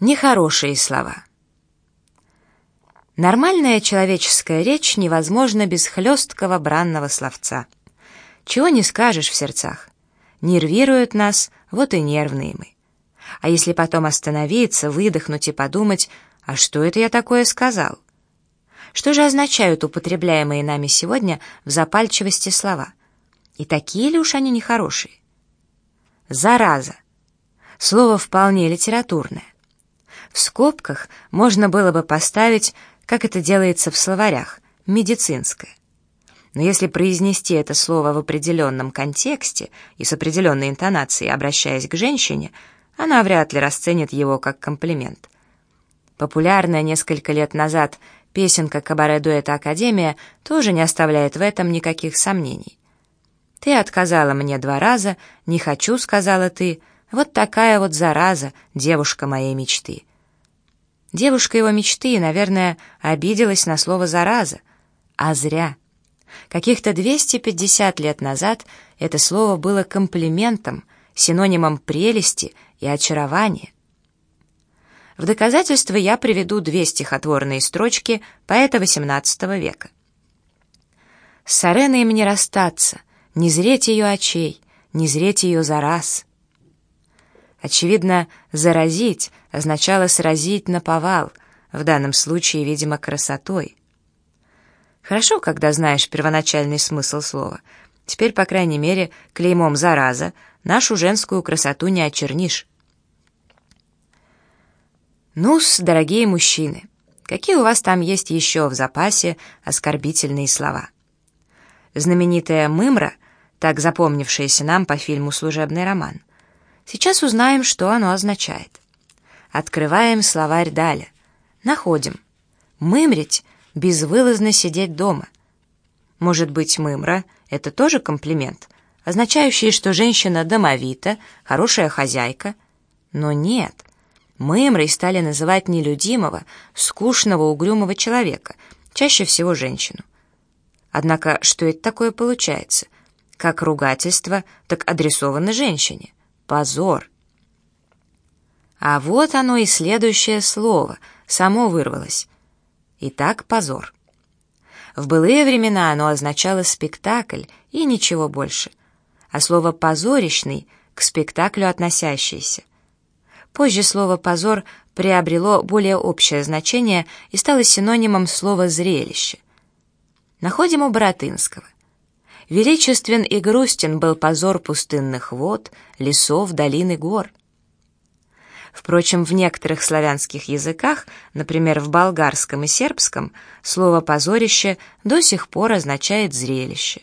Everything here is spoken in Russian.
Нехорошие слова. Нормальная человеческая речь невозможна без хлесткого бранного словца. Чего не скажешь в сердцах. Нервируют нас, вот и нервные мы. А если потом остановиться, выдохнуть и подумать, а что это я такое сказал? Что же означают употребляемые нами сегодня в запальчивости слова? И такие ли уж они нехорошие? Зараза. Слово вполне литературное. В скобках можно было бы поставить, как это делается в словарях, медицинское. Но если произнести это слово в определенном контексте и с определенной интонацией, обращаясь к женщине, она вряд ли расценит его как комплимент. Популярная несколько лет назад песенка кабаре-дуэта «Академия» тоже не оставляет в этом никаких сомнений. «Ты отказала мне два раза, не хочу», — сказала ты, — «вот такая вот зараза, девушка моей мечты». Девушка его мечты, наверное, обиделась на слово «зараза». А зря. Каких-то 250 лет назад это слово было комплиментом, синонимом прелести и очарования. В доказательство я приведу две стихотворные строчки поэта XVIII века. «С Сареной мне расстаться, не зреть ее очей, не зреть ее за раз». Очевидно, «заразить» означало «сразить на повал», в данном случае, видимо, красотой. Хорошо, когда знаешь первоначальный смысл слова. Теперь, по крайней мере, клеймом «зараза» нашу женскую красоту не очернишь. Ну-с, дорогие мужчины, какие у вас там есть еще в запасе оскорбительные слова? Знаменитая «мымра», так запомнившаяся нам по фильму «Служебный роман», Сейчас узнаем, что оно означает. Открываем словарь Даля. Находим. Мымрить — безвылазно сидеть дома. Может быть, мымра — это тоже комплимент, означающий, что женщина домовита, хорошая хозяйка. Но нет. Мымрой стали называть нелюдимого, скучного, угрюмого человека, чаще всего женщину. Однако, что это такое получается? Как ругательство, так адресовано женщине. Позор. А вот оно и следующее слово, само вырвалось. Итак, позор. В былые времена оно означало спектакль и ничего больше, а слово «позорищный» — к спектаклю относящийся. Позже слово «позор» приобрело более общее значение и стало синонимом слова «зрелище». Находим у Боротынского. Величествен и грустен был позор пустынных вод, лесов, долин и гор. Впрочем, в некоторых славянских языках, например, в болгарском и сербском, слово «позорище» до сих пор означает «зрелище».